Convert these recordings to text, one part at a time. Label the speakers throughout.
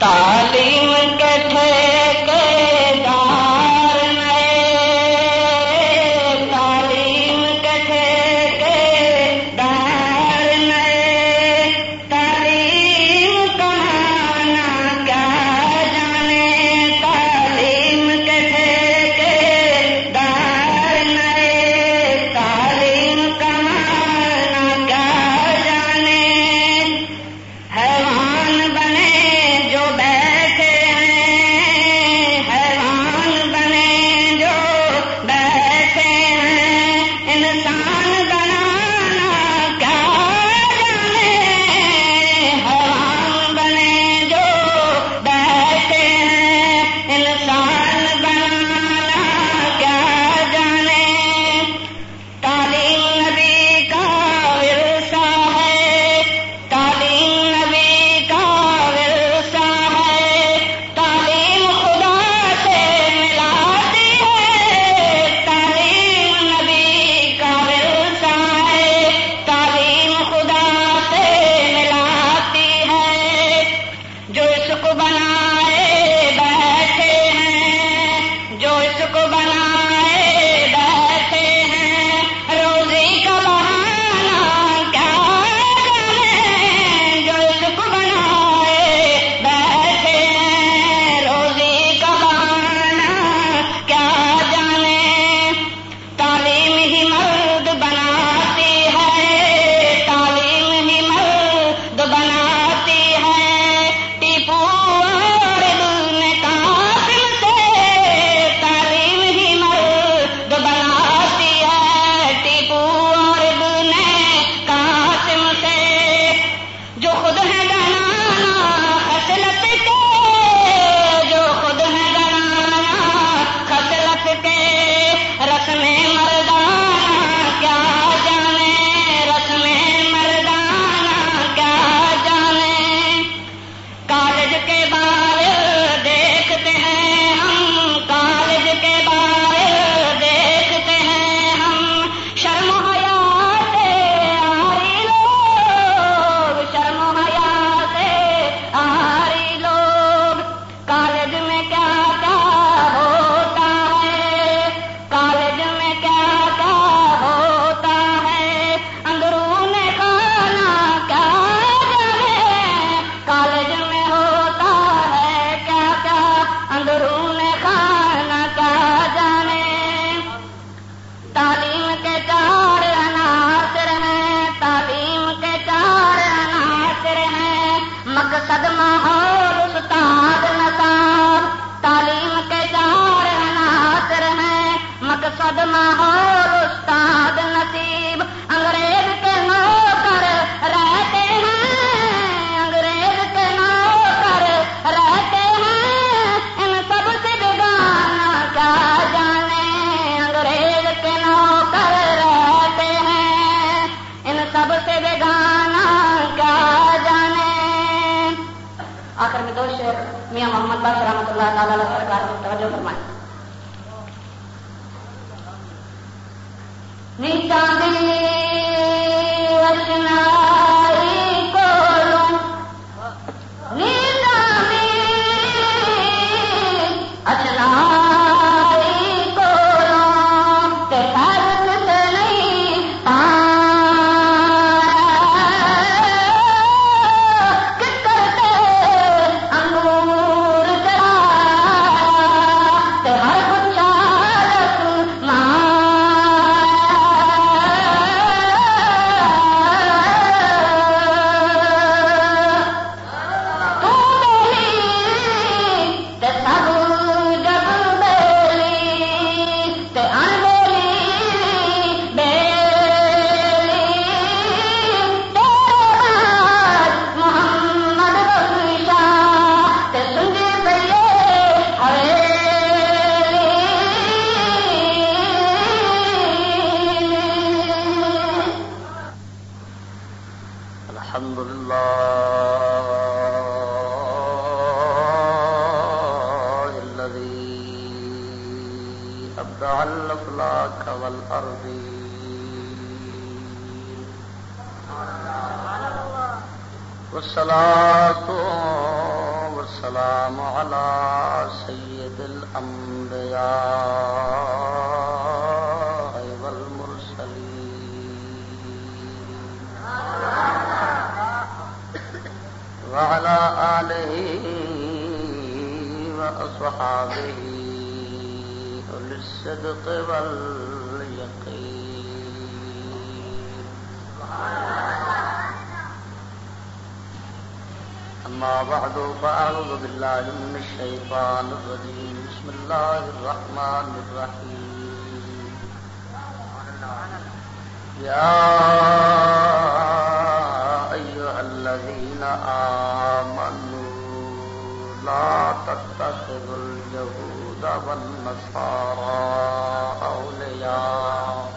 Speaker 1: تعلیم کے تھے۔ الحمد لله الذي أبدع الأفلاك والأرضين والصلاة والسلام على سيد الأنبياء وعلى آله وأصحابه للصدق واليقين. أما بعد، فأعوذ بالله من الشيطان الرجيم. بسم الله الرحمن الرحيم. يا أيها الذين آمنوا لا تتخذوا اليهود والنصارى أولياء.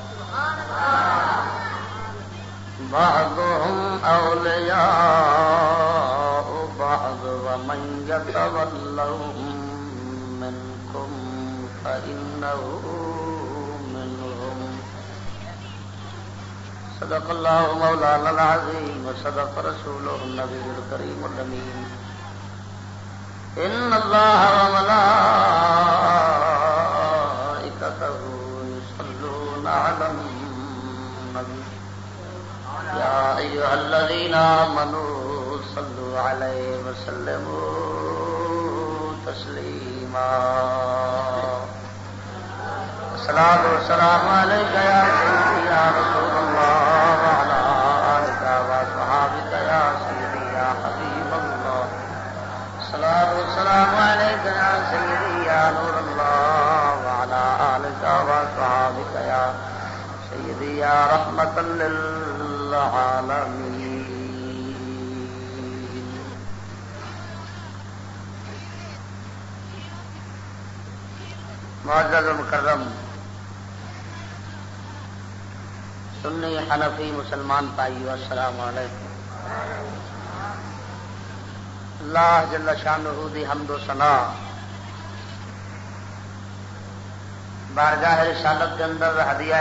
Speaker 1: بعضهم أولياء بعض، ومن يتولهم منكم فإنه منهم. صدق الله مولانا العظيم، وصدق رسوله النبي الكريم الأمين. إن الله وملائكته يصلون على النبي يا أيها الذين آمنوا صلوا عليه وسلموا تسليما الصلاة والسلام عليك يا سيدي يا رسول الصلاة والسلام عليك يا سيدي، يا نور الله، وعلى آلك وصحابك يا سيدي، يا رحمة للعالمين. معزز مکرم سنی حنفی مسلمان پائیو السلام علیکم. اللہ جل شان دی حمد و ثنا۔ بارگاہ رسالت کے اندر ہدیہ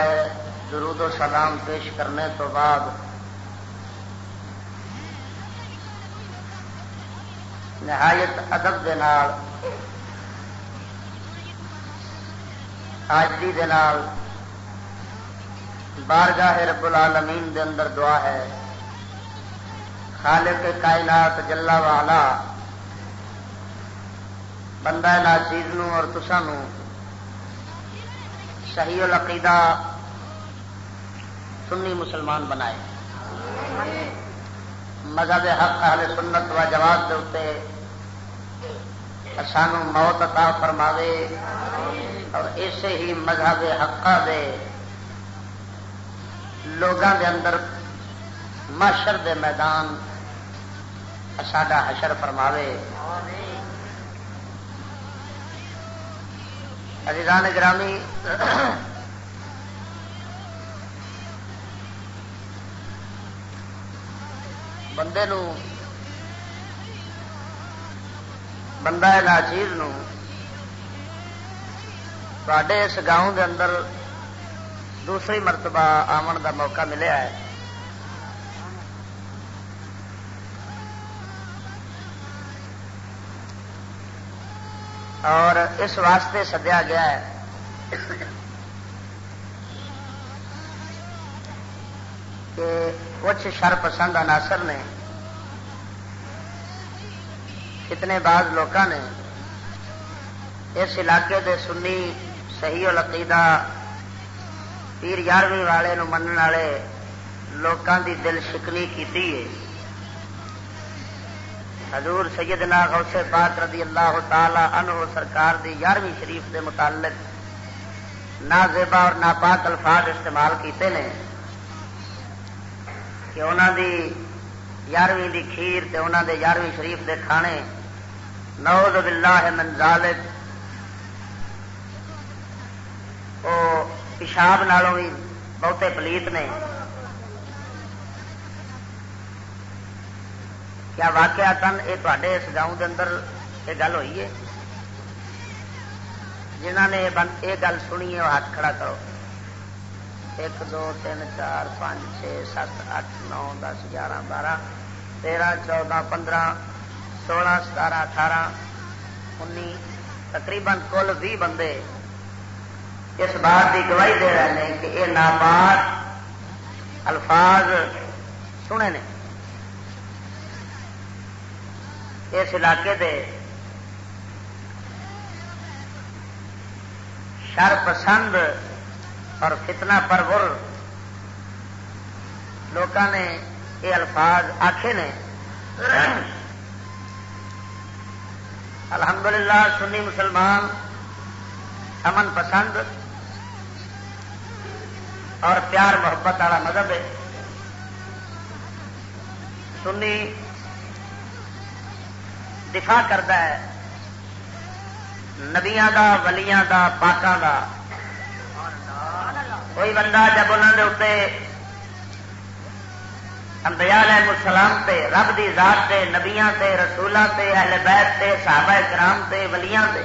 Speaker 1: درود و سلام پیش کرنے تو بعد نہایت ادب دے نال، آجری دے نال، بارگاہ رب العالمین دے اندر دعا ہے۔ خالق کائنات جلا والا بندہ ناچیز نو اور تسان صحیح العقیدہ سنی مسلمان بنائے۔ مذہب حق اہل سنت و جواب کے اتنے سانو موت عطا فرماوے۔ اور اسے ہی مذہب حقا دے لوگوں دے اندر معاشر دے میدان ساڈا حشر فرماوے۔ عزیزان گرامی، بندے نو، بندہ ناچیز نو تے اس گاؤں دے اندر دوسری مرتبہ آمن دا موقع ملیا ہے۔ اور اس واسطے سدیا گیا ہے۔ کہ کچھ شر پسند عناصر نے، کتنے بعض لوگوں نے اس علاقے دے سنی صحیح العقیدہ پیر یارویں والے نو منن والے لوگوں دی دل شکنی کی حضور سیدنا غوث پاک رضی اللہ تعالی عنہ سرکار دی یارویں شریف دے متعلق نہ زیبا اور ناپاک الفاظ استعمال کیتے ہیں کہ انہوں دی یارویں دی کھیر تے انہوں دے یارویں شریف دے کھانے نوز باللہ من ذالک وہ پیشاب نالوں بھی بہتے پلیت نے۔ کیا واقعہ تن یہ تے اس گاؤں کے اندر یہ گل ہوئی ہے جنہ نے یہ گل سنی ہے وہ ہاتھ کھڑا کرو ایک دو تین چار پانچ چھ سات اٹھ نو دس گیارہ بارہ تیرہ چودہ پندرہ سولہ ستارہ اٹھارہ انی تقریباً کل بھی بندے اس بات کی گواہی دے رہے ہیں کہ یہ ناپاک الفاظ سنے نے اس علاقے دے شر پسند اور فتنہ پرور لوگوں نے یہ الفاظ آخے نے۔ الحمدللہ سنی مسلمان امن پسند اور پیار محبت والا مذہب ہے۔ سنی دفاع کرتا ہے۔ نبیا دا، ولیاں دا، پاکاں دا۔ کوئی بندہ جب انہوں نے اتنے انبیاء علیہ السلام تے، رب دی ذات تے، نبیاں تے، رسولاں تے، اہل بیت تے، صحابہ کرام تے، ولیاں تے۔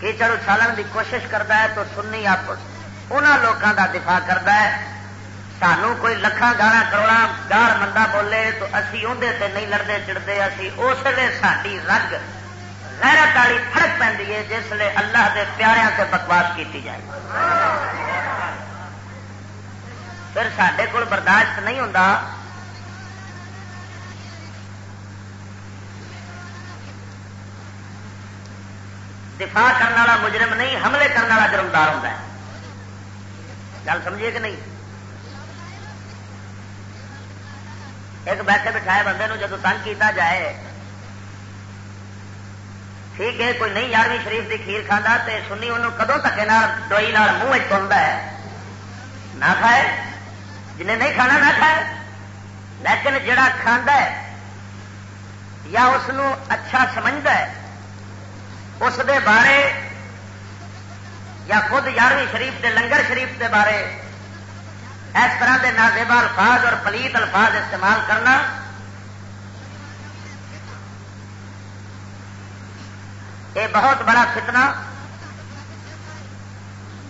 Speaker 1: کیچڑ اچھالن دی کوشش کرتا ہے تو سنی آپ ان لوگوں کا دفاع کرتا ہے۔ سانو کوئی لکھان گارا کروڑا گار مندا بولے تو اسی اندر تے نہیں لڑتے چڑھتے اسی اس لیے ساری رگ غیرت والی فرق پہ جس لیے اللہ دے پیاریاں سے بکواس کی جائے پھر سڈے کول برداشت نہیں ہوں دفاع کرنے والا مجرم نہیں حملے کرنے والا جرمدار ہوتا ہے گل سمجھیے کہ نہیں ایک بیٹھے بٹھائے بندے جب تنگ کیتا جائے ٹھیک ہے کوئی نہیں یارویں شریف کی کھیر کھانا تو سنی انہوں کدو تکے ڈوئی منہ چلتا ہے نہ کھائے جنہیں نہیں کھانا نہ کھائے لیکن جڑا کھانا ہے یا اس اچھا سمجھتا ہے اس دے بارے یا خود یارویں شریف دے لنگر شریف دے بارے اس طرح کے نازیبا الفاظ اور پلیت الفاظ استعمال کرنا۔ یہ بہت بڑا فتنہ۔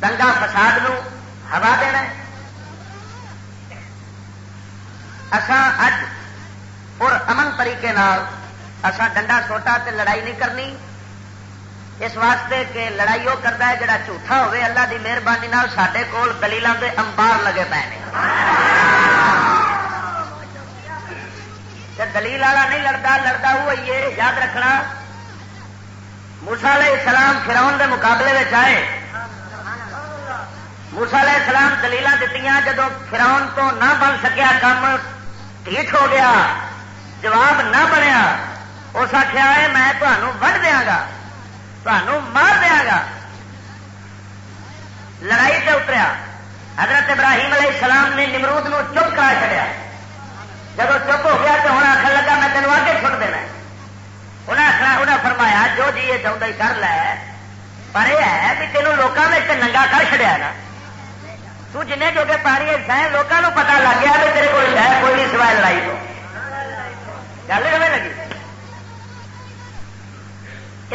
Speaker 1: دنگا فساد نو ہوا دینا اسان اج اور امن طریقے اسان ڈنڈا سوٹا تے لڑائی نہیں کرنی۔ اس واسطے کہ لڑائی وہ کرتا ہے جڑا جھوٹا ہوے اللہ دی مہربانی سڈے کول دلیلوں کے امبار لگے پے دلیل والا نہیں لڑتا لڑتا وہ یاد رکھنا۔ موسا علیہ السلام فراؤن دے مقابلے میں آئے۔ موسا علیہ السلام دلیل دیتی جدو فراؤن تو نہ بن سکیا کام ٹھیک ہو گیا، جواب نہ بنیا، اس آخیا ہے، میں تمہوں وڈ دیا گا۔ تمہوں مار دیا گا۔ لڑائی سے اتریا۔ حضرت ابراہیم علیہ السلام نے نمرود نو چپ کرا چڑیا جب چپ ہو گیا تو ہوں آخر لگا، میں تینوں آگے چھوڑ دینا انہیں آخر انہیں فرمایا، جو جی یہ چاہتا کر لے، پر یہ ہے کہ تینوں لوگوں میں ننگا کر چڑیا نا۔ تو جن جو کہ پانی ہے لوگوں پتا لگ گیا کہ تیرے کو ہے، کوئی نہیں سوائے لڑائی تو۔ گل ہمیں لگی؟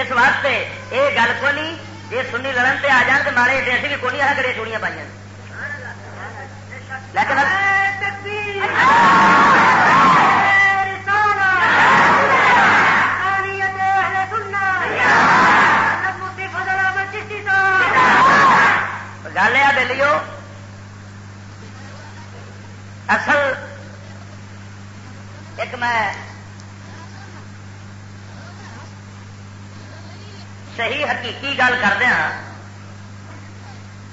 Speaker 1: اس واسطے یہ گل کو نہیں یہ سنی لڑن سے آ جان تو مارے ایسے بھی کونی آ کر چوڑیاں پائی گل یہ بلیو، اصل ایک میں صحیح حقیقی گل کر ہاں،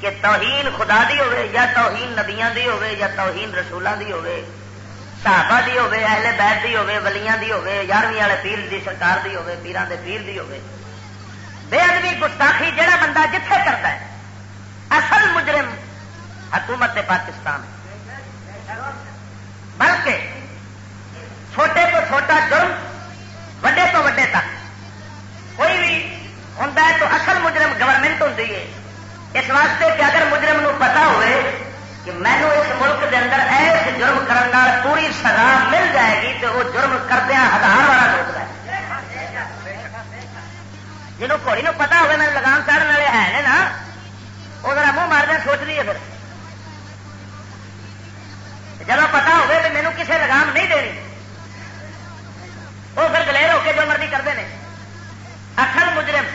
Speaker 1: کہ توہین خدا دی ہوے یا توہین نبیاں دی ہوے یا توہین رسولوں دی ہوے صحابہ دی ہوے اہل بیت دی ہوے ولیاں دی ہوے یارویں والے پیر دی سرکار دی ہوے پیران دے پیر دی ہوے بے ادبی گستاخی جہاں بندہ جتھے کرتا ہے، اصل مجرم حکومت پاکستان ہے۔ جنوں گھوڑی نو پتا ہوگا میرے لگام چڑھنے والے ہے نا وہ ذرا منہ ماردا سوچ لیے پھر جب پتا ہوگی تو میرے کسی لگام نہیں دینی وہ پھر دلیر ہو کے جو مرضی کرتے ہیں اخل مجرم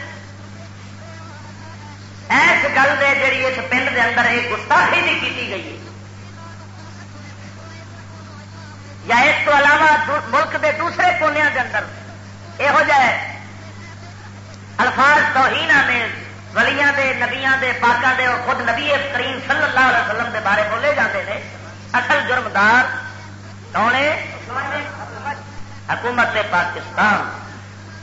Speaker 1: ایس گل دے جی اس پنڈ کے اندر یہ گستاخی نہیں کی گئی ہے یا اس کو علاوہ ملک کے دوسرے کونیا کے اندر یہو جہ الفاظ توہین میں ولیاں دے، نبیاں دے، پاکاں دے، اور خود نبی کریم صلی اللہ علیہ وسلم دے بارے بولے جاتے ہیں اصل جرمدار کون حکومت پاکستان۔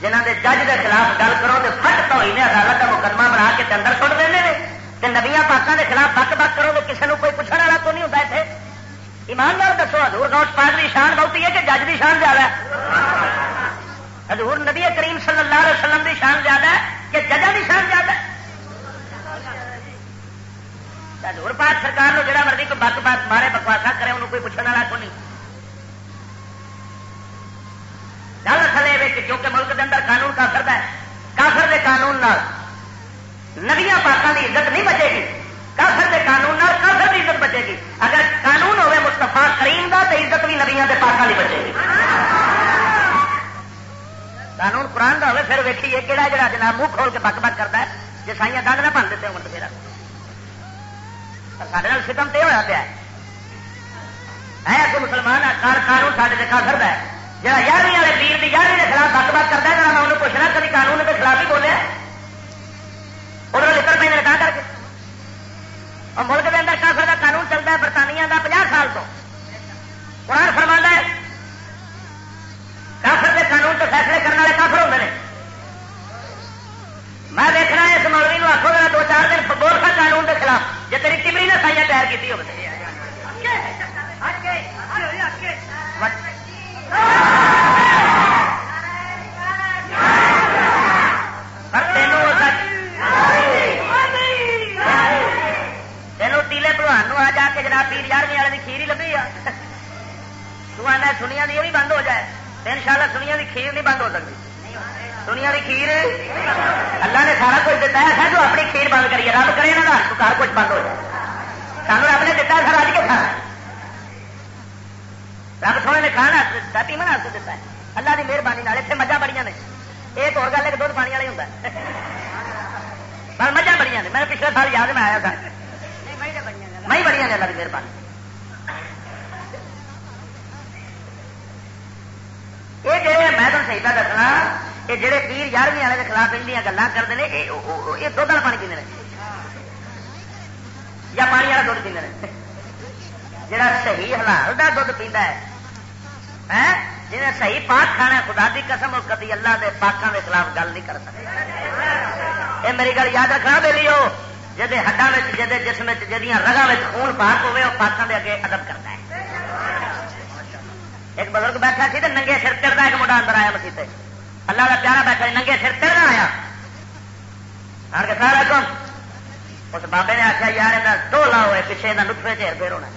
Speaker 1: جنہ دے جج دے خلاف گل کرو تو فٹ تو ہی عدالت کا مقدمہ بنا کے اندر سٹ دیں تے نبیا پاکوں کے خلاف بک بک کرو تو کسی نے کوئی پوچھنے والا تو نہیں ہوتا اتنے ایماندار دسو ہزور نوٹ پاک کی شان بہت ہے کہ جج کی شان زیادہ ہے؟ حضور نبی کریم صلی اللہ علیہ وسلم کی شان زیادہ ہے کہ ججا کی شان زیادہ ہے؟ ہزور پاک سرکار جڑا مرضی کوئی بک بک مارے بکواسا کرے، انہوں کوئی پوچھنے والا کو نہیں؟ گل اصل یہ کیونکہ ملک کے اندر قانون کافر ہے، کافر کے قانون نبیا پاکوں کی عزت نہیں بچے گی۔ کافر کے قانون کافر کی عزت بچے گی۔ اگر قانون ہوئے مستفا کریم کا تو عزت بھی نبیا کے پاکوں کی بچے گی۔ قانون قرآن کا ہوئے، پھر ویکھیے کہڑا جڑا جناب منہ کھول کے بک بک کرتا ہے؟ جی سائیاں دند نہ بن دیتے ہو تو سارے ستم تو ہوا پیا ہے۔ مسلمان قانون سارے کافر ہے۔ جہاں یارویں والے پیر کی یارویں کے خلاف بک بک کرتا ہے میں انہوں پوچھنا، کبھی قانون کے خلاف ہی بولے انہوں نے لکڑ پہ کر کے اور ملک کے اندر کافر کا قانون چلتا ہے برطانیہ کا پناہ سال تو قرآن فرما ہے کافر کے قانون تو فیصلے کرنے والے کافر ہوتے ہیں میں دیکھنا اس مولوی کو آخو گا دو چار دن بول سا قانون کے خلاف جی تیری کمری نے سائیاں تیار کی ہو تینوں تیلے بلوان آ جا کے جناب پیر یارویں والے کی کھیر ہی لبھی تو آنا سنیا یہ بھی بند ہو جائے ان شاء اللہ سنیا کی کھیر نہیں بند ہو سکتی سنیا کی کھیر اللہ نے سارا کچھ دتا ہے جو اپنی کھیر بند کریے رب کرے نا تو گھر کچھ بند ہو جائے سانو رب نے دتا سر اج کے کھانا رب سونے نے کھانا پیمن آپ دتا ہے اللہ کی مہربانی اتنے مجھا بڑی نے ایک اور گل ہے کہ دھد پانی والا ہی ہوتا پر مجھا بڑی نے میں پچھلے سال یاد میں آیا تھا میں بڑی نے اللہ کی مہربانی یہ جہے میں تمہیں صحیح پہ دسنا یہ جہے پیر یارویں والے کے خلاف ان گلان کرتے ہیں یہ دھد والا پانی پینے یا پانی والا دھد پینے جڑا صحیح حلال کا دھد پیندا ہے جنہیں صحیح پاک کھانا خدا دی قسم اور کدی اللہ دے پاکوں کے خلاف گل نہیں کر سکتا یہ میری گل یاد رکھنا بے لیو جہد ہڈا جہد جسم جہاں رگا خون پاک ہوے وہ پاکوں کے اگے ادب کرتا ہے ایک بزرگ بیٹھا سی تو ننگے سر ترنا ایک منڈا اندر آیا مسیح اللہ کا پیارا بیٹھا ننگے سر ترنا آیا آن کے سارا کم اس بابے نے آخیا یار دو لاؤ پیچھے نطفے چیر پھر ہونا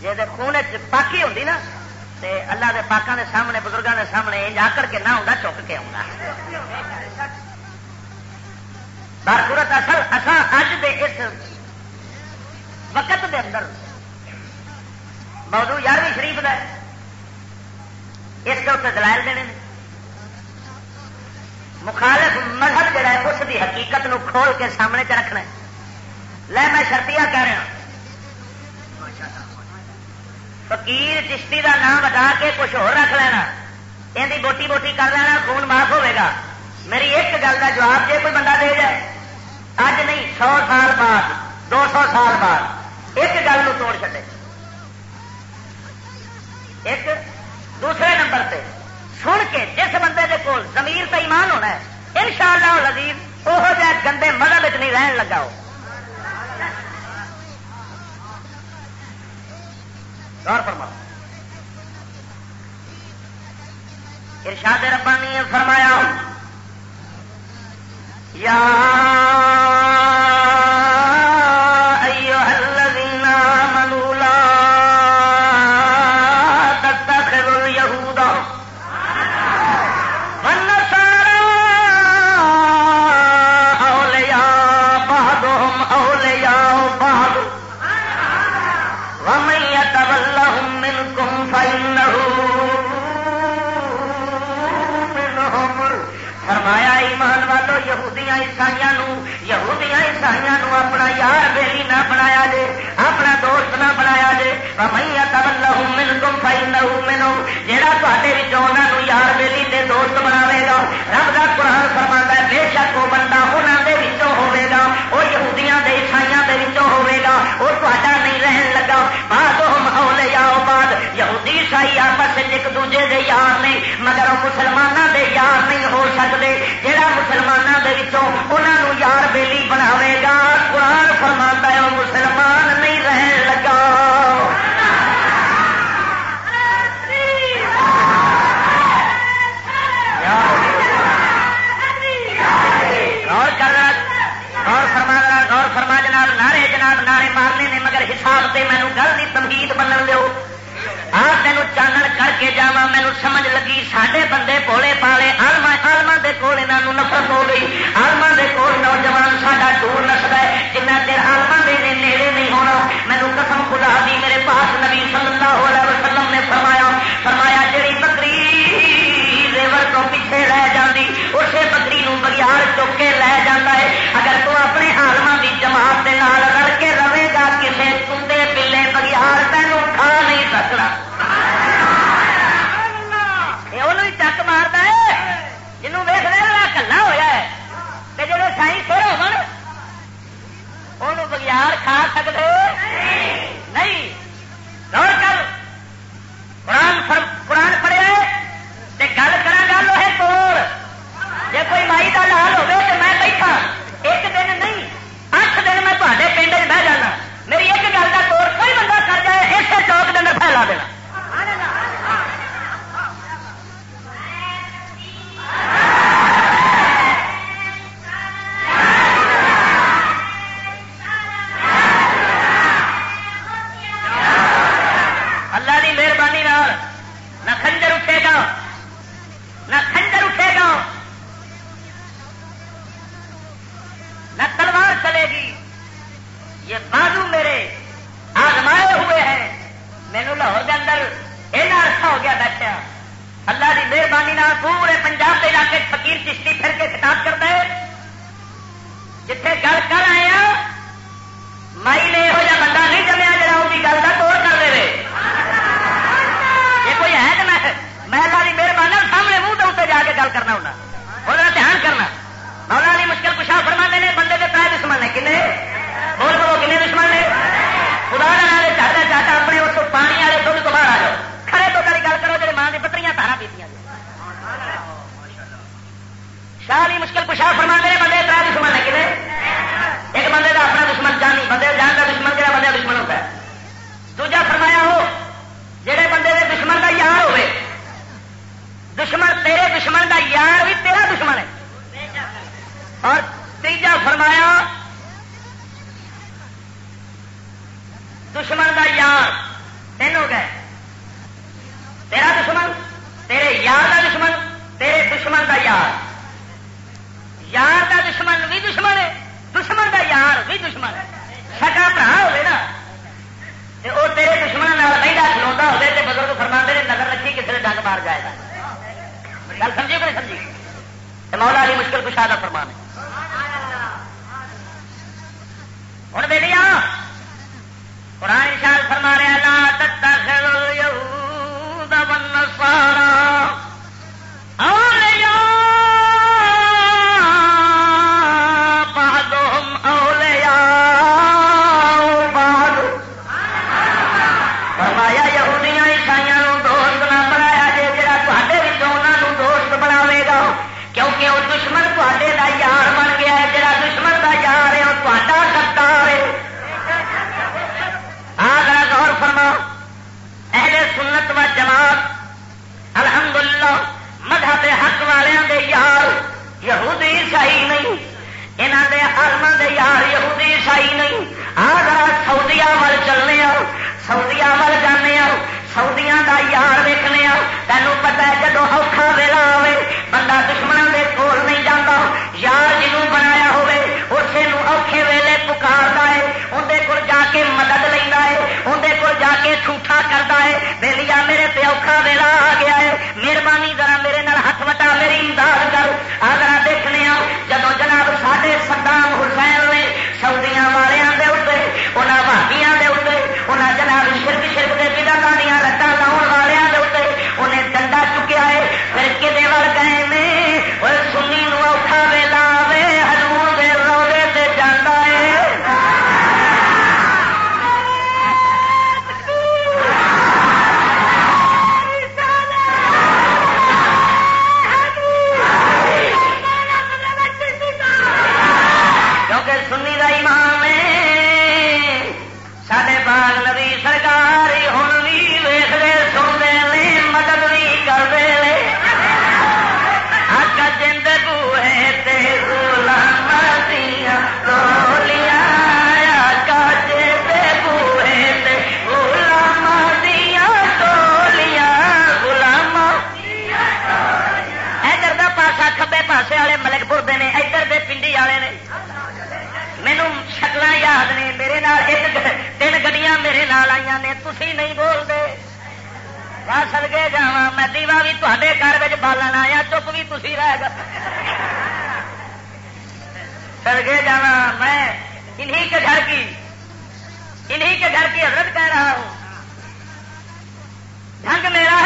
Speaker 1: جی خون پاکی ہوتی نا تے اللہ دے پاکوں دے سامنے بزرگوں دے سامنے جا کر کے نہ ہوں چک کے آؤں بارپورت اصل اصا اج دے اس وقت دے اندر۔ موضوع یارویں شریف کا اس کے اتنے دلائل دینے مخالف مذہب جڑا ہے، اس کی حقیقت نو کھول کے سامنے چ رکھنا لے، میں شرطیا کہہ رہا فقیر چشتی کا نام بتا کے کچھ اور رکھ لینا۔ یہ بوٹی بوٹی کر لینا، خون معاف ہوے گا۔ میری ایک گل کا جواب جی کوئی بندہ دے جائے۔ اج نہیں سو سال بعد دو سو سال بعد ایک گل توڑ چلے ایک دوسرے نمبر پہ سن کے جس بندے کے کول زمیر تو ایمان ہونا ہے ان شاء اللہ لذیذ وہ گندے مذہب نہیں رہن لگا ہو غور فرما ارشاد ربانی فرمایا یا یہودیاں اپنا یار بیلی نہ بنایا جے، اپنا دوست نہ بنایا جے۔ میں تب لہو مل تم پائی نہ جہاں تے یار بیلی تے دوست بناوے گا، رب کا قرآن فرما بے شک وہ بندہ ہوں وہ تا نہیں رہن لگا۔ بعد وہ لے آؤ بعد یہودی عیسائی آپس ایک دوجے دے یار نہیں مگر وہ مسلمانوں دے یار نہیں ہو سکتے جہاں مسلمانوں کے انہوں یار بیلی بناوے گا، قرآن فرما ہے، وہ مسلمان نہیں رہن لگا۔ فرما جناب نعرے جناب نعرے مارنے نے مگر حساب سے مینو گل کی تمہید بنن دو آ تین چانن کر کے جا مینو سمجھ لگی سڈے بندے پولی پالے آلما آلما کے کول یہاں نفرت ہو گئی آلما کے کول نوجوان ساڈا ٹور نستا ہے جنہ چر آلما دے نیڑے نہیں ہونا مینو قسم خدا دی میرے پاس نبی صلی اللہ علیہ وسلم نے کوئی دشمن سکا برا ہوئے نا وہ تیرے دشمن پہلا کھلوا ہوگا تو بزرگ فرما نے نظر رکھی کسی نے ڈنگ مار جائے گا گل سمجھی کہ نہیں سمجھی مولا علی مشکل کشا کا فرمان ہے ہوں بے لیا قرآن شال فرما رہا تینوں پتا ہے جدو اوکھا ویلا آئے بندہ دشمنوں دے کول نہیں جانا یار جنوں بنایا ہوئے اسے اوکھے ویلے پکارتا ہے اندر کول جا کے مدد لینا ہے اندر کول جا کے ٹھوٹا کرتا ہے بےلیا میرے پہ اوکھا ویلا آ گیا ہے، مہربانی ذرا میرے نال ہاتھ وٹا، میری امداد کر۔ اگر دیکھنے آ جدو جناب ساڈے صدام حسین نے سعودیاں والوں میں دیوا بھی تے گھر بالن آیا چپ بھی تھی رہ گا سدگے جانا میں انہی کے گھر کی انہی کے گھر کی حضرت کہہ رہا ہوں ڈھنگ میرا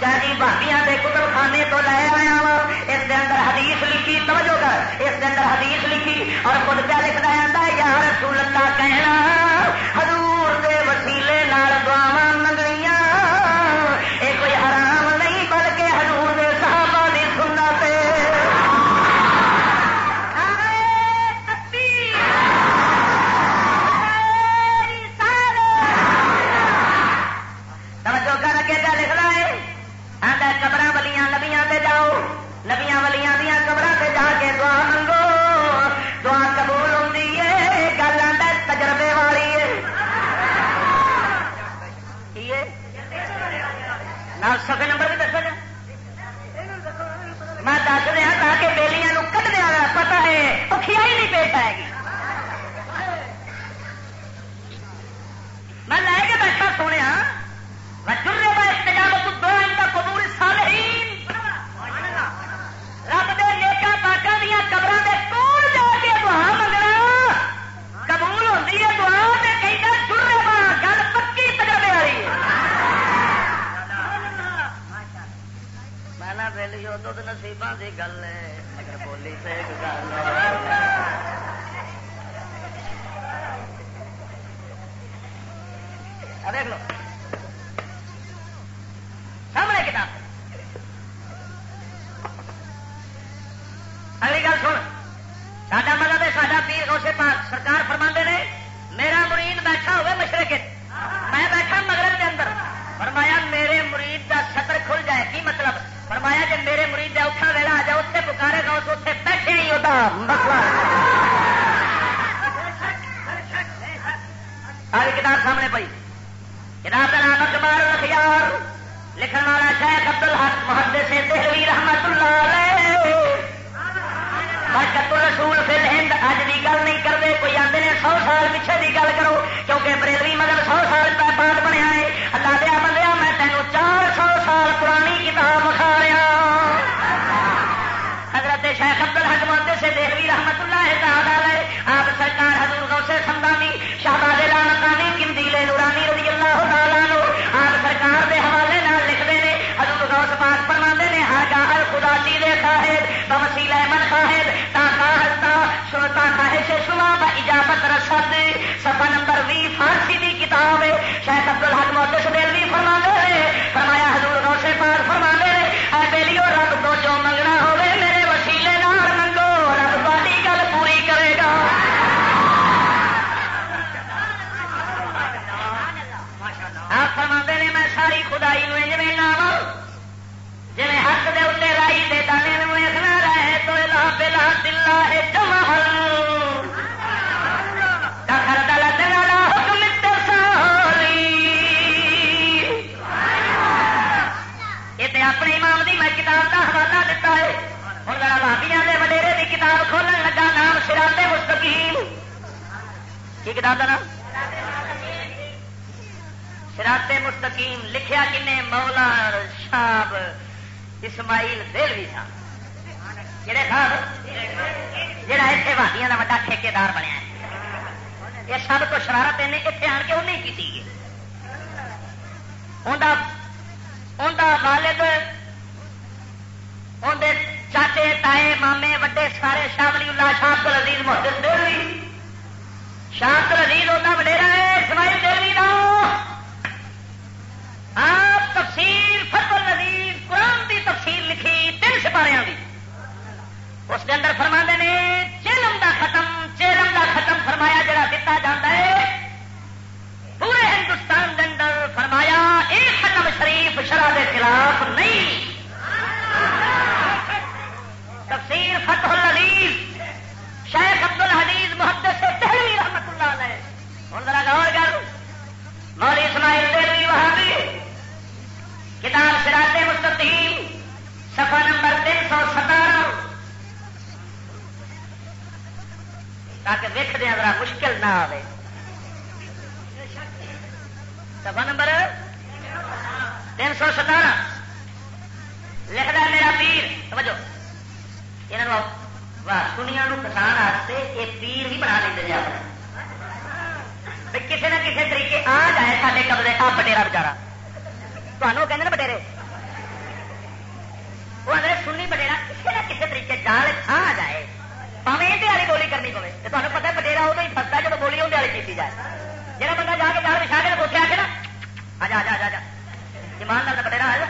Speaker 1: یعنی بھابیاں کے کتب خانے تو لے آیا وا۔ اس کے اندر حدیث لکھی، توجہ کر۔ اس کے اندر حدیث لکھی اور خود کیا لکھنا آتا ہے، یا رسول کہنا کھیائی آئے گی۔ اجابت رسد سفا نمبر وی فارسی دی کتاب ہے۔ شیخ عبد الحق محدث دلوی فرما دے فرمایا حضور غوث پاک فرما دے اے بیلیو رب تو جو منگنا ہوے میرے وسیلے نال منگو۔ رب تاری گل پوری کرے گا۔ آپ فرما نے، میں ساری خدائی نو جی نام جی حق دے اتنے رائی دے دانے ویسنا رہے تو لا بلا دلا سراتے مستقیم کی کتاب کا نام؟ سراتے مستقیم۔ لکھیا کنے مولا شاب اسماعیل دل بھی تھا جڑے صاحب اتنے وادیاں کا وا ٹھیکار بنیا یہ سب تو شرارت انہیں اتنے آن کے انہیں کی سفا نمبر تین سو ستارہ لکھتا میرا پیر۔ سمجھو؟ یہاں واہ سنیا کسان واسطے یہ پیر بھی بنا لیں اپنے کسی نہ کسی طریقے آ جائے سارے قبضے آ بٹیرا بچارا۔ تمہوں کہ بٹیرے۔ وہ اگر سنی بٹیرا کسی نہ کسی طریقے جال آ جائے۔ پاوے یہ والی گولی کرنی پوے۔ تو تمہیں پتا بٹیرا ادو ہی فستا جب گولی اندر والی کی جائے۔ جہاں بندہ جا کے جال بچھا آ جا آ جا۔ ایماندار بٹیرا آ جا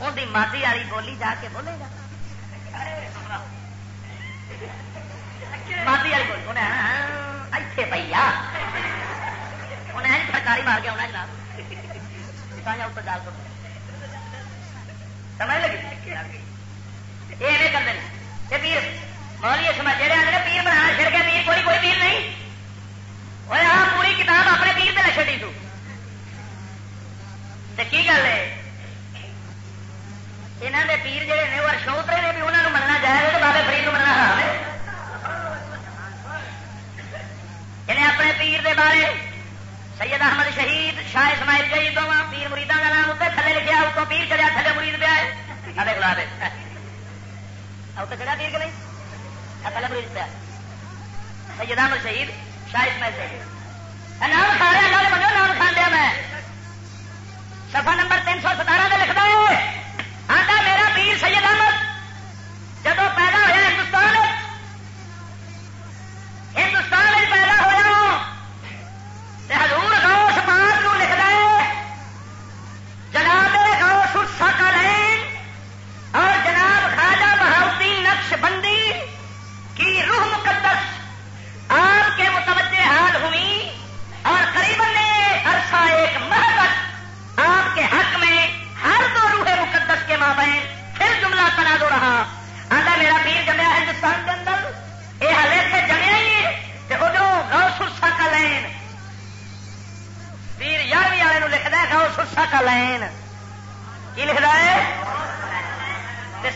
Speaker 1: ان کی مادی والی بولی جا کے بولے گا۔ مادی والی بولی، انہیں اتنے پی آ انہیں سرکاری مار کے آنا جناب۔ اتر جال سمجھ لگی؟ یہ کرتے ہیں پیر مولی سمجھ جہے آتے پیر بنا چڑ کے پیر، کوئی کوئی پیر نہیں۔ وہ آ، پوری کتاب اپنے پیر پہ چڑی تو۔ کی گل ہے یہاں کے پیر جہے نے وہ ارشوترے نے بھی انہوں مننا چاہے تو بابے فرید مننا حرام اپنے پیر دے بارے سید احمد شہید شاہ اسماعیل شہید دونوں پیر مریدان کا نام اتنے تھلے لکھا اس کو پیر چڑیا تھلے مرید پہ آئے ارے دے اتنے پیر کے نہیں تھلے مرید پہ سید احمد شہید شاہ اسماعیل شہید نام سارے سفا نمبر تین سو ستارہ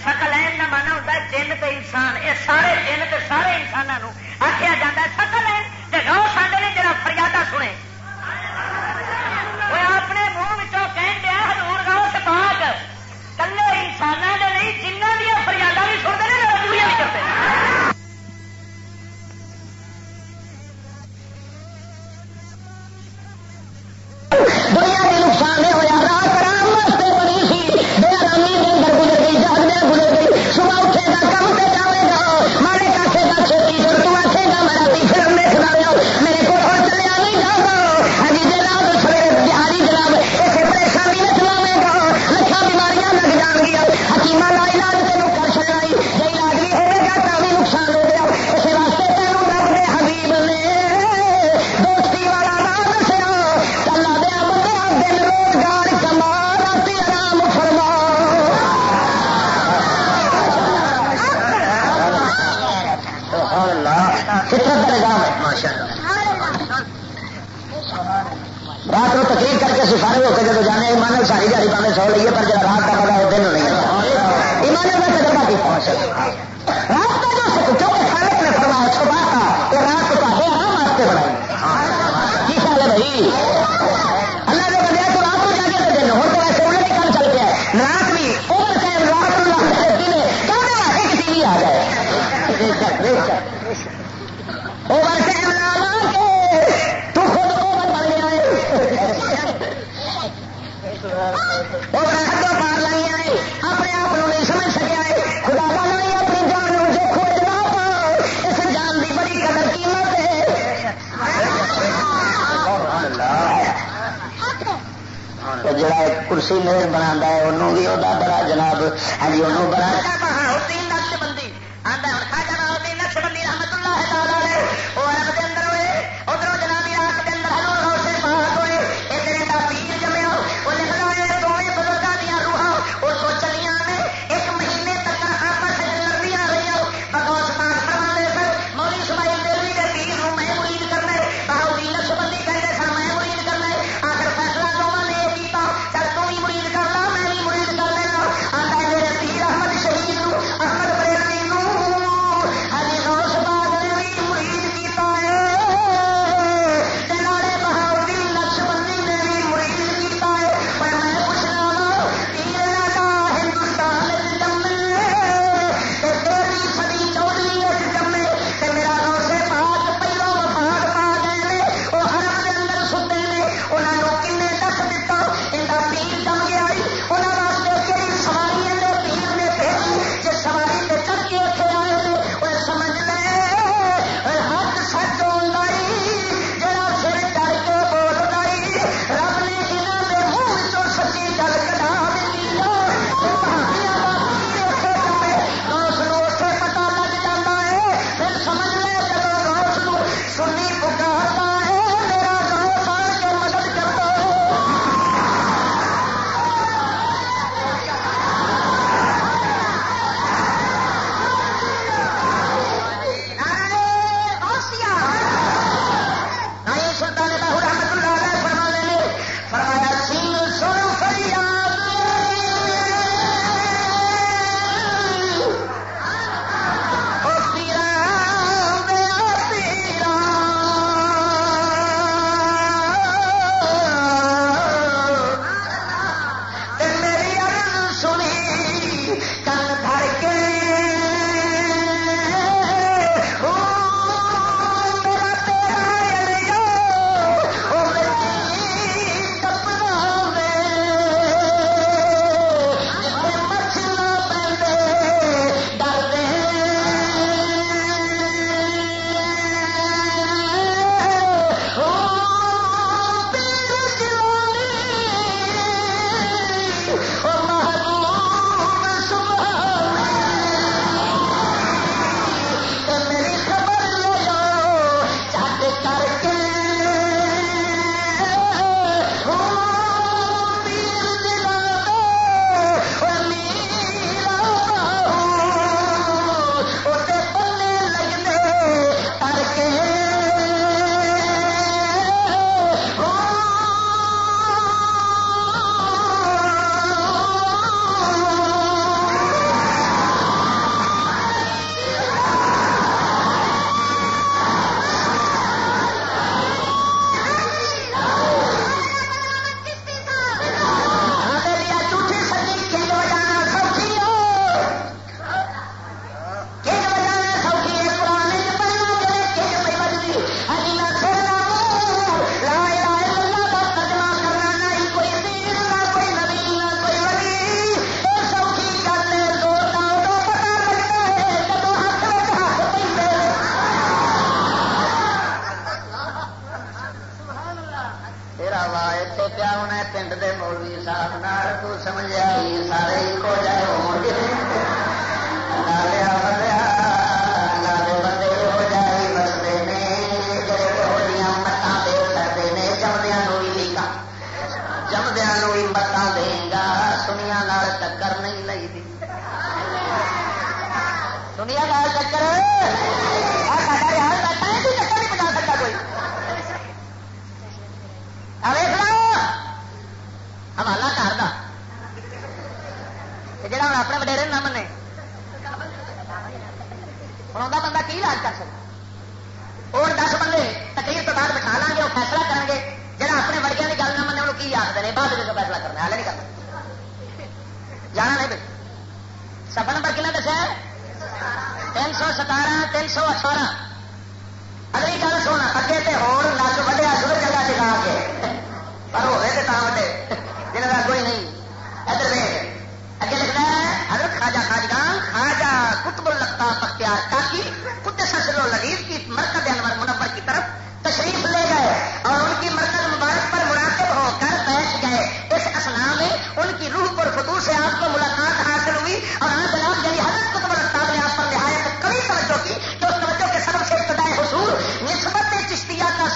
Speaker 1: سکلین کا مانا ہوتا ہے، جن تے انسان یہ سارے جن تے سارے انسانوں آخیا جاتا ہے سکلین غور ساڈے نے جڑا فریادہ سنے۔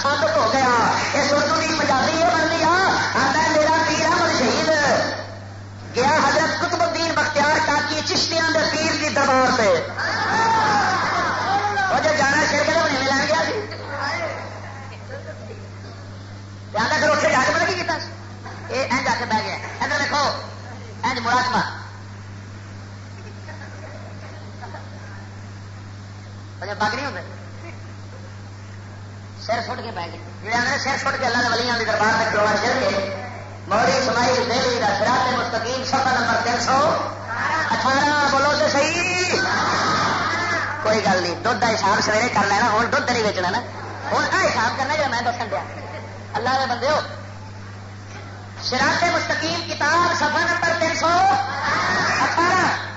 Speaker 1: سابت ہو گیا۔ اس اردو کی پنجابی یہ بن گیا۔ آتا ہے، میرا پیر پیرا شہید۔ گیا حضرت قطب الدین بختیار کاکی چشتیاں دے پیر کی دربار سے اور جب جانا شیر کرے انہیں ملان گیا جی۔ زیادہ پھر اٹھے جا کے پتا کی کیتا یہ اینج آ کے بہ گیا۔ ادھر دیکھو، اینج ملازمہ۔ مجھے بگ نہیں ہوتے دربار تین سو بولو کوئی گل نہیں دھد کا حساب سویرے کر لینا ہوں دھد نہیں ویچنا نا۔ ہوں آ حساب کرنا جا میں دسن دیا۔ اللہ کے بندے ہو سراط مستقیم کتاب سفا نمبر تین سو اٹھارہ۔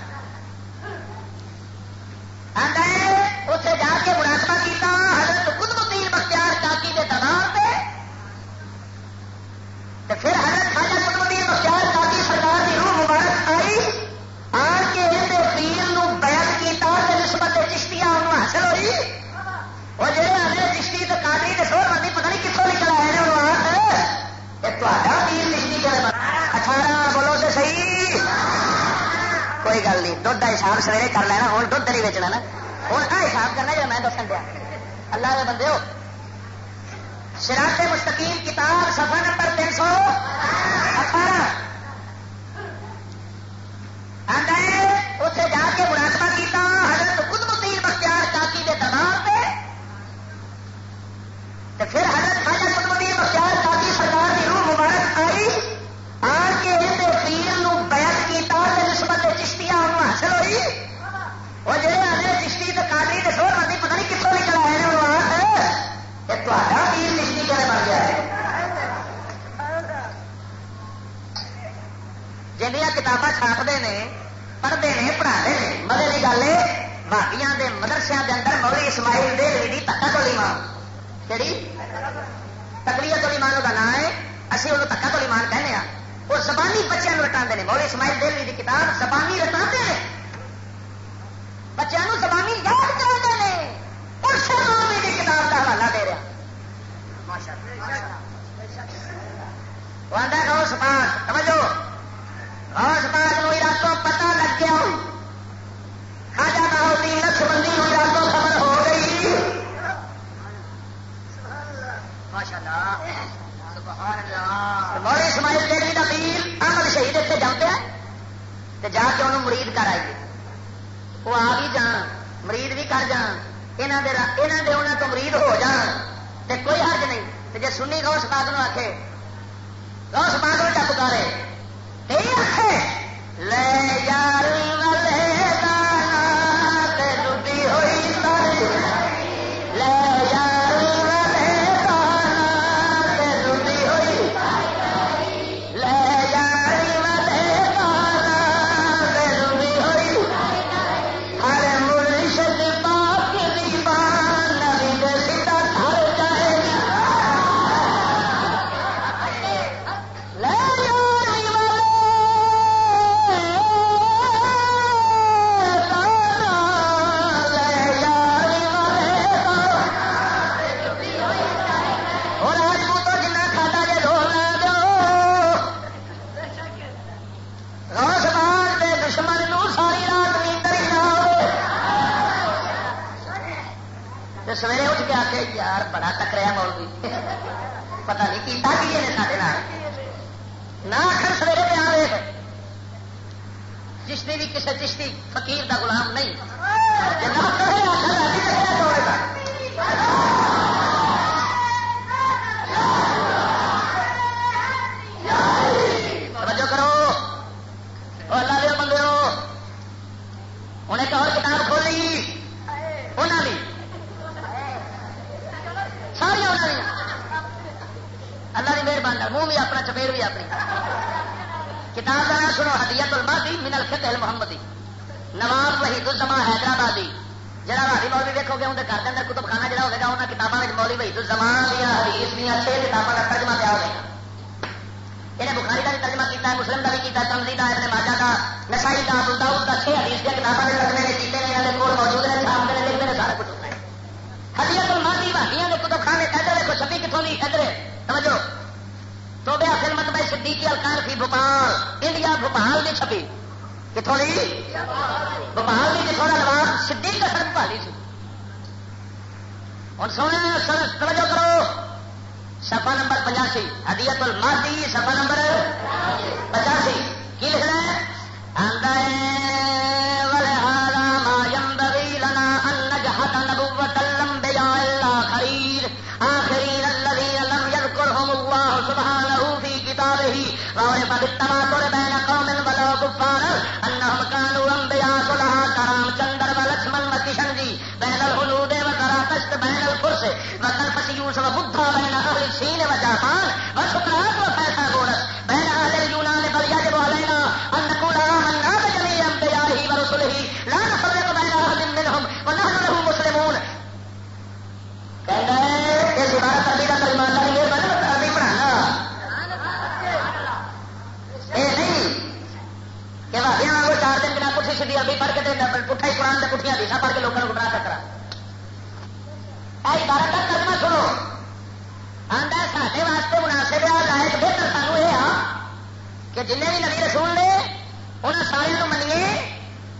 Speaker 1: ادھر ہی ویچنا نا ہوں حساب کرنا جا میں دسن دیا اللہ کے بندے ہو شراط مستقیم کتاب سفر آتے ہیں مولی اسماعیل دہلی کی کتاب زبانی رٹاتے ہیں بچوں زبانی یاد کرتے ہیں اور شرمانے کی کتاب کا حوالہ دے رہا۔ ماشاء اللہ گھر کے اندر کتب خانہ جڑا ہوگا انہیں کتابوں میں مولوی وحید الزمان دیا حدیث دیا چھ کتابوں کا ترجمہ پیا ہوگا انہیں بخاری کا بھی ترجمہ کیا ہے مسلم کا بھی کیا تمزی کا ابن ماجہ کا نسائی کا ابوالداؤد کا چھ حدیث دیا کتابوں کے ترجمے نے کیتے ہیں انہیں کول موجود ہیں چھاپتے ہیں لکھتے ہیں سارا کچھ ہوتا ہے حدیت المادی واہیاں نے کتب خانے ادھر دیکھو چھپی کتوں کی ادھر سمجھو تو بیا فلم بھائی صدیقی الکان تھی بھوپال انڈیا بھوپال بھی چھپی کتوں کی بھوپال بھی کتوں کا نواب صدیق کا سڑک پالی سی اور سونے توجہ کرو۔ سفا نمبر پچاسی ہدیت المادی سفا نمبر پچاسی۔ کی لکھنا ہے؟ آدھا الذين لم يذكرهم الله سبحانه في كتابه وعرف بالتماثل وكلفسيوس وبدھا بين اهل الصين وجاپان وسقراط وفيثاغورس بين اهل اليونان بل يجب علينا ان نقول آمنا بجميع انبيائه ورسله لا نفرق بین بين احد منهم ونحن له مسلمون۔ کہنا ہے اس عبارت عربی کا ایمانداری یہ بنا عربی پڑھانا یہ نہیں، کہ بھابیا وہ چار دن بنا پٹھی سیدھی عربی پڑھ کے دینا پٹھا ہی قرآن سے پٹھیاں دیسا پڑھ کے لوگوں کو گمراہ کرا۔ عبارت جن بھی نبی رسول نے انہوں سارے منیے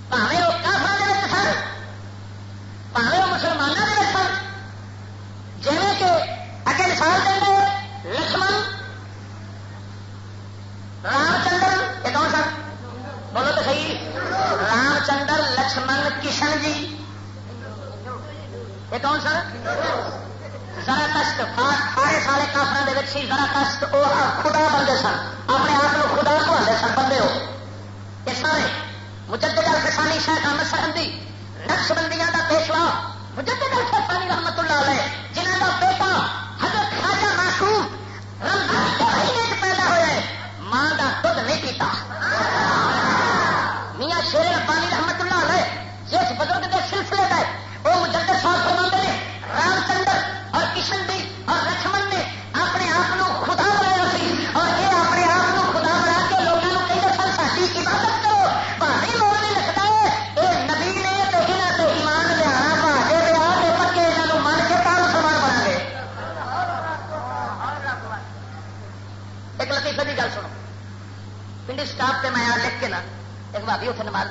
Speaker 1: پاوے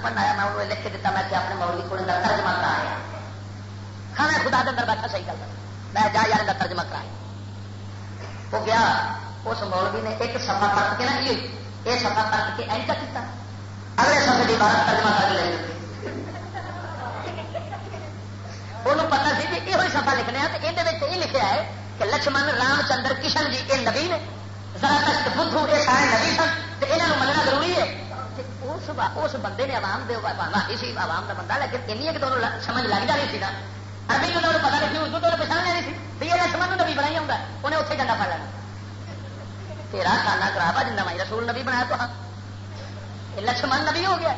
Speaker 1: بھابی آیا میں انہوں نے لکھ کے دیتا، میں کہ اپنے مولوی کو ترجمہ کرا آیا کھانا خدا کے اندر بیٹھا صحیح گل۔ میں جا یار کا ترجمہ کرایا۔ وہ گیا، اس مولوی نے ایک سفا پرت کے نا جی یہ سفا پرت کے اینکا کیا اگلے سفے کی بات ترجمہ کر لے۔ انہوں پتا سی کہ یہ سفا لکھنے تو یہ لکھا ہے کہ لکشمن رام چندر کشن جی یہ نبی نے بندے نے عوام دے ہی سی، عوام کا بندہ، لیکن اینی کہ دونوں سمجھ لگ جانی سی نا۔ ابھی انہوں نے پتا لگی، اردو تو پچھان لینی سی۔ بھی یہ لکشمن نبی بنائی ہوں انہیں اتنے ڈنڈا پڑ لینا۔ تیرا کھانا خراب ہے جنہ مائی رسول نبی بنایا تو ہاں لکشمن نبی ہو گیا۔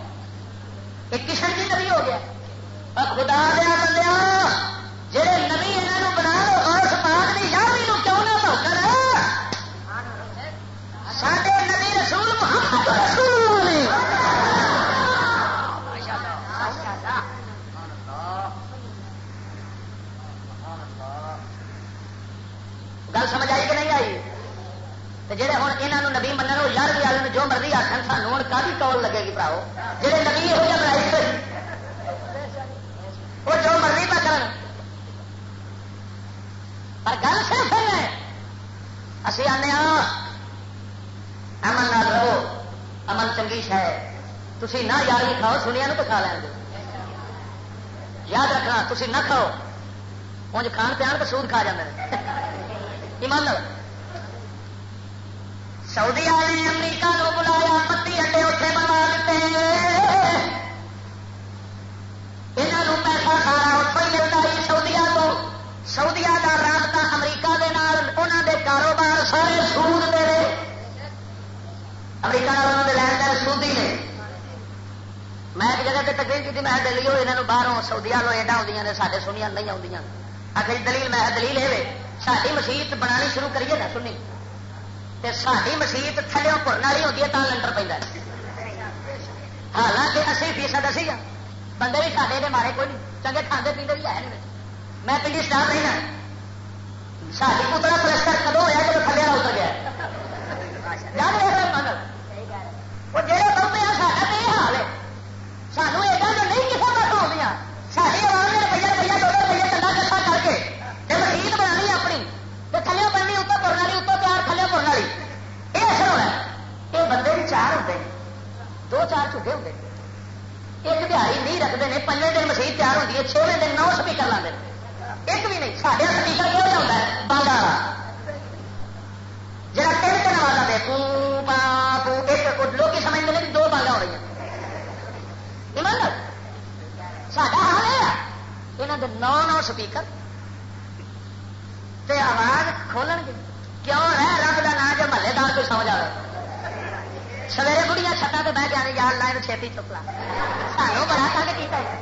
Speaker 1: جگہ میں دلی ہو یہاں باہروں سعودی والوں ایڈا آدی نے سارے سنیا نہیں آدی جی آخر دلیل، میں دلیل ہے ساری مسیت بنا شروع کریے نا سنی۔ تے ساری مسیت تھلے پورن والی ہوتی ہے تو لنڈر پہ حالانکہ اسی فیصد اسی ہاں۔ بندے بھی سارے دے مارے کوئی نہیں۔ چنگے کھانے پیندے بھی ہے میں پنڈی اسٹاف نہیں ہاں۔ ساری پتلا پلسٹر کدو ہوا جب تھلے والا اتر گیا؟ رکھتے ہیں پنجے دن مسیح تیار ہوتی ہے چھویں دن نو سپیکر لاتے ایک بھی نہیں سارے سپیکر کیوں ہوتا ہے بانگا جا تین تین آواز دے ایک لوگ سمجھتے ہیں دو بانگا ہو رہی ہیں ساڈا حال ہے یہاں کے نو نو سپیکر تے آواز کھولن گے کیوں ہے رب کا نام جو محلے دار کوئی سمجھ آئے سویرے بڑھیا چھٹا تو بہ جانے یار لائن چھتی چکلا سانو بڑا کر کے کیتا ہے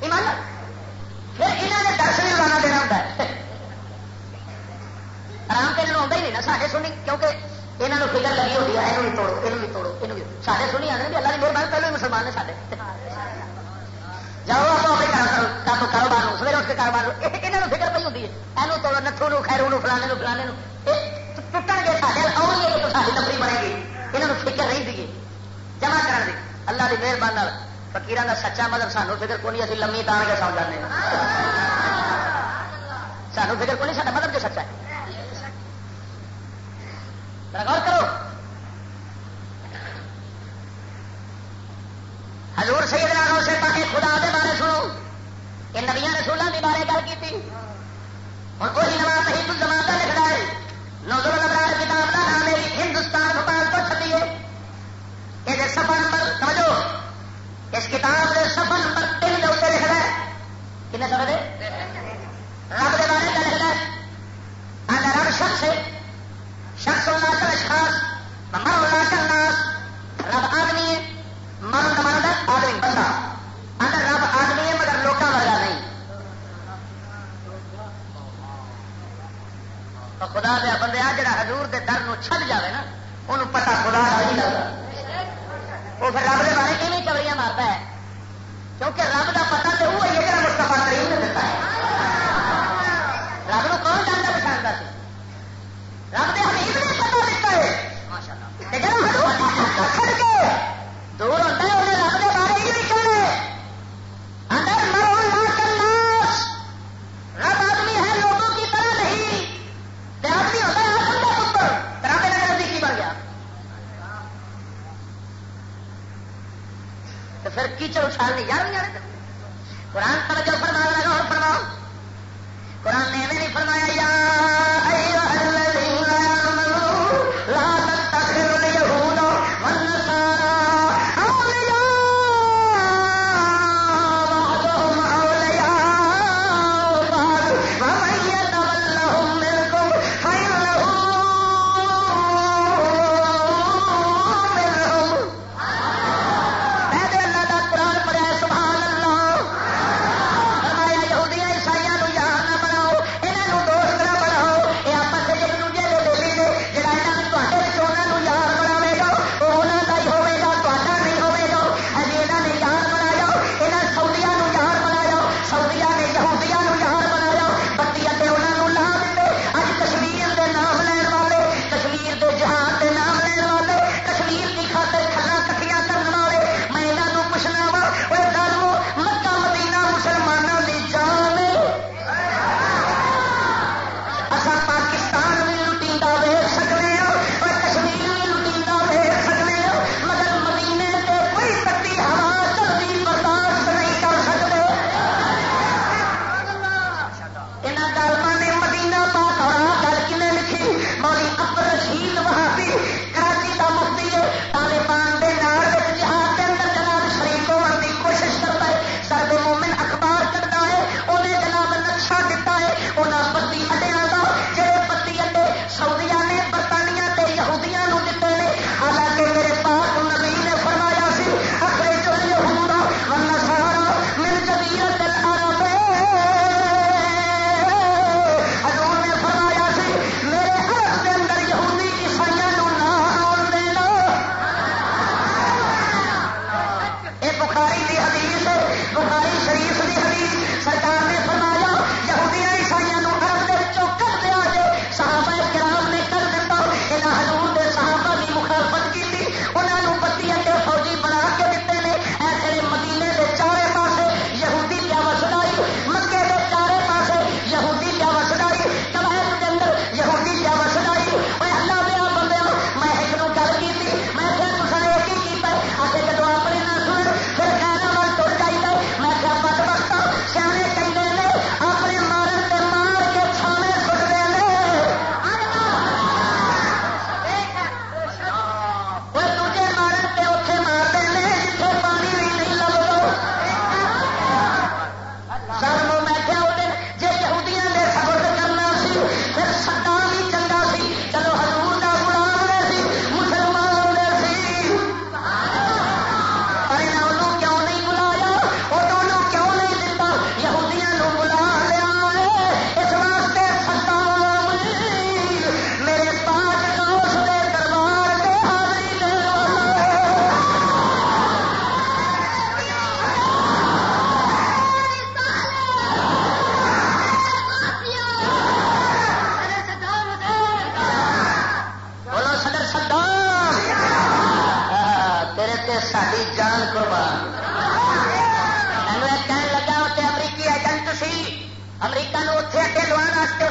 Speaker 1: ایمان پھر یہاں نے درشن لانا دینا ہوتا ہے آرام سے آتا ہی نہیں نا سارے سنی کیونکہ یہاں فکر لگی ہوتی ہے یہ توڑو یہ بھی توڑو یہ سارے سنی آنے اللہ کی مہربانی پہلے مسلمان نے سارے جاؤ آپ اپنے کاروبار سویرے اس کے کاروبار یہاں فکر پی ہوتی ہے یہ توڑو نتھو نو خیرو فلانے فلانے گے نفری بنے گی یہاں فکر نہیں دیے جمع کرنے دی اللہ کی مہربانی فکیر کا سچا مطلب سانو فکر کو نہیں اسی لمبی تان کے سو جانے سانو فکر کو نہیں سا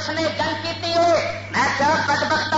Speaker 1: اس نے گل کی میں کیا بد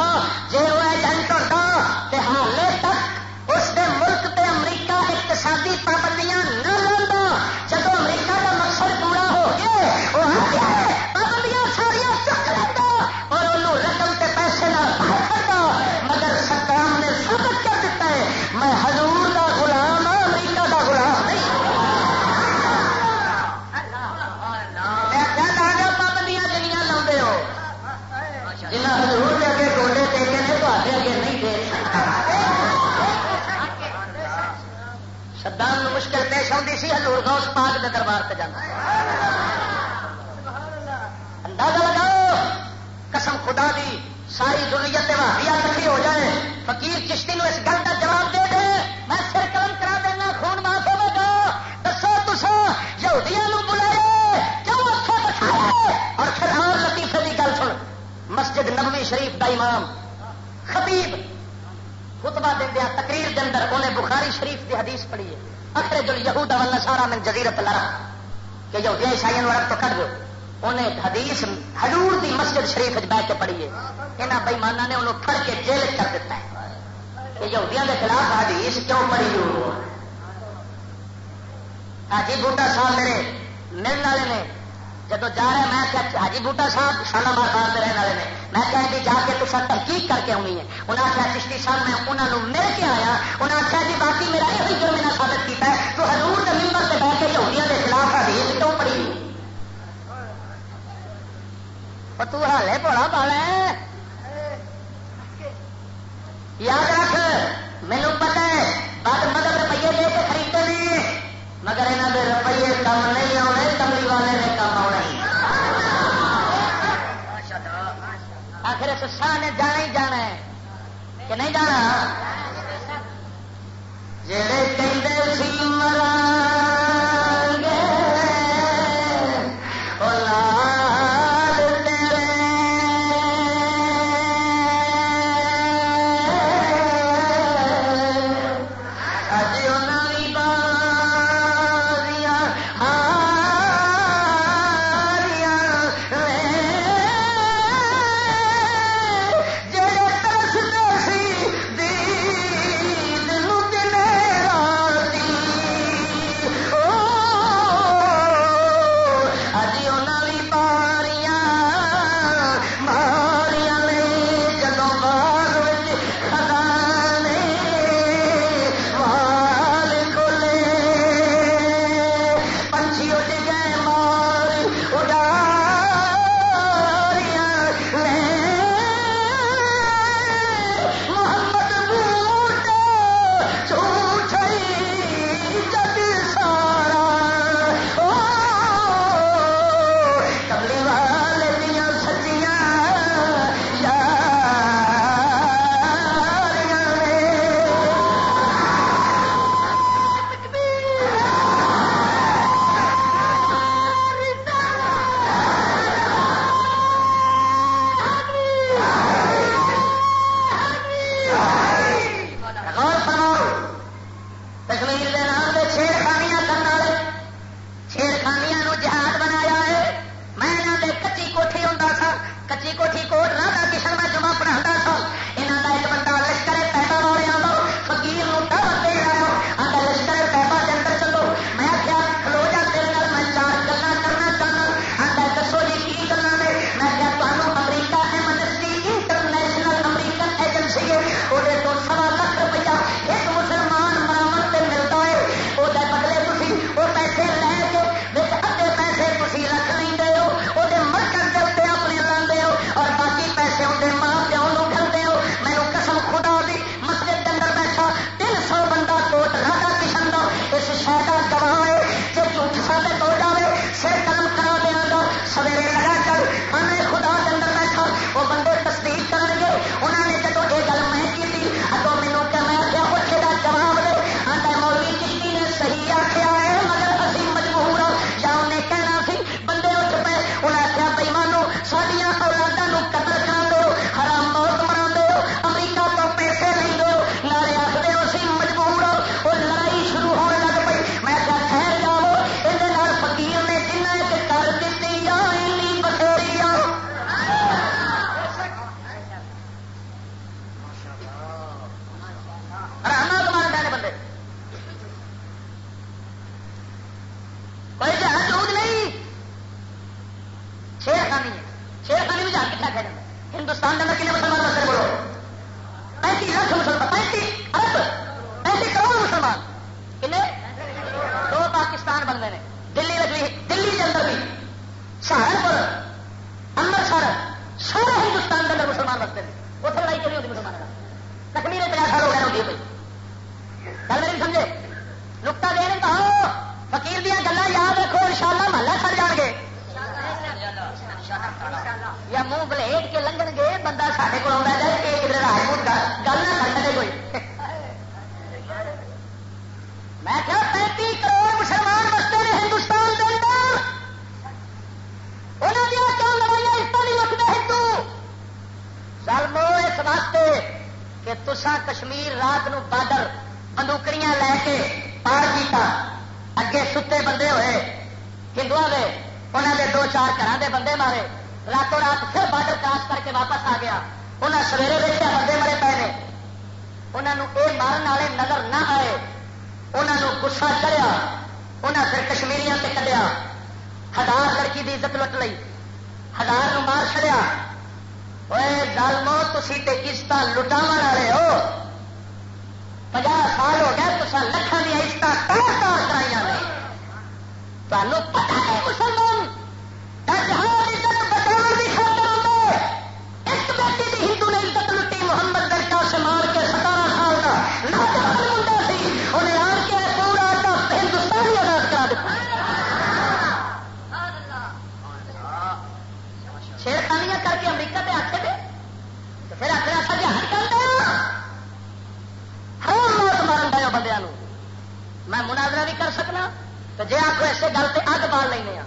Speaker 1: میں مناظرہ بھی کر سکنا؟ تو جی آپ ایسے گل سے اگ بال لینا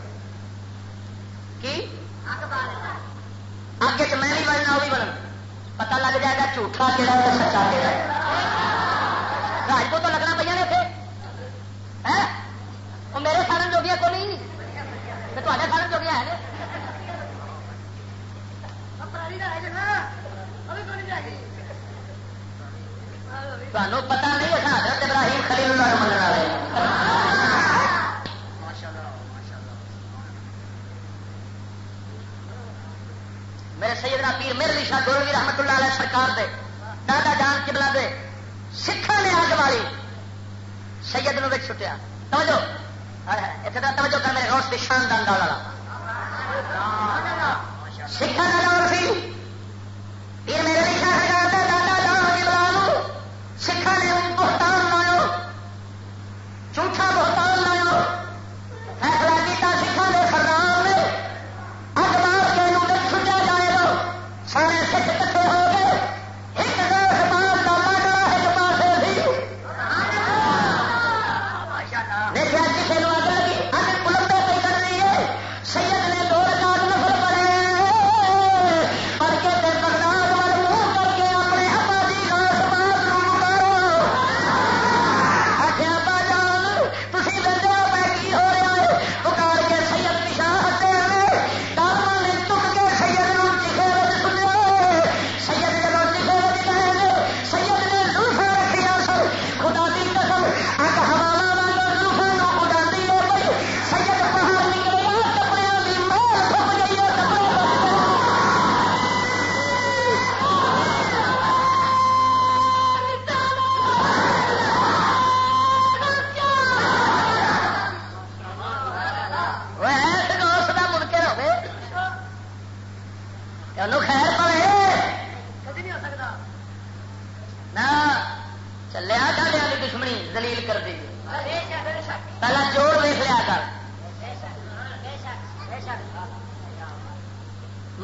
Speaker 1: کی؟ اگ چ میں بھی بننا، وہ بھی بننا۔ پتا لگ جائے گا جھوٹا کہڑا سچا کہڑا ہے۔ راجپوت سرکار دے۔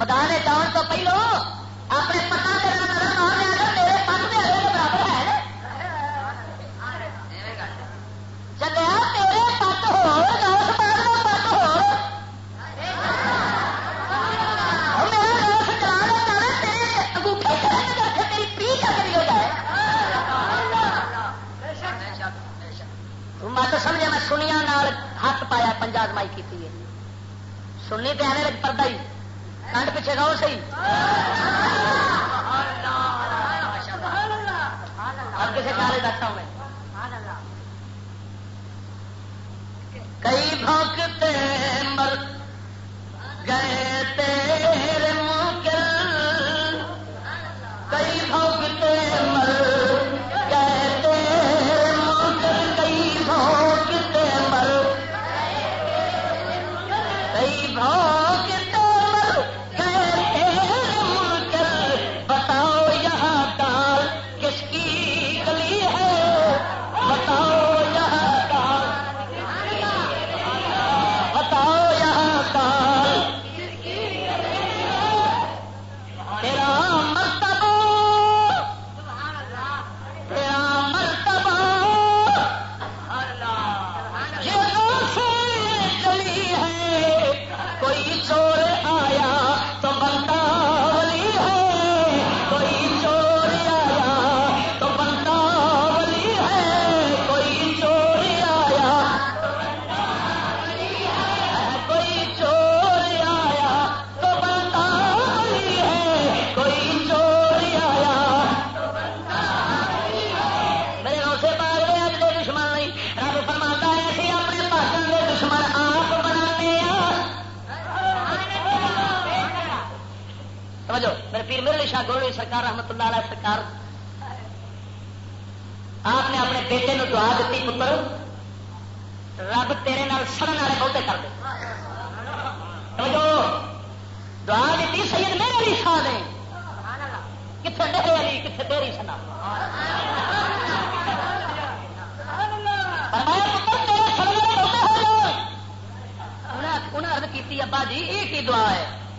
Speaker 1: مدانے جان تو پہلو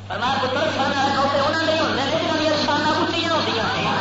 Speaker 1: پرمایا پتر شانہ چھوٹے انہوں نے ہونے سے جنہوں شانہ اچیا ہوتی ہیں۔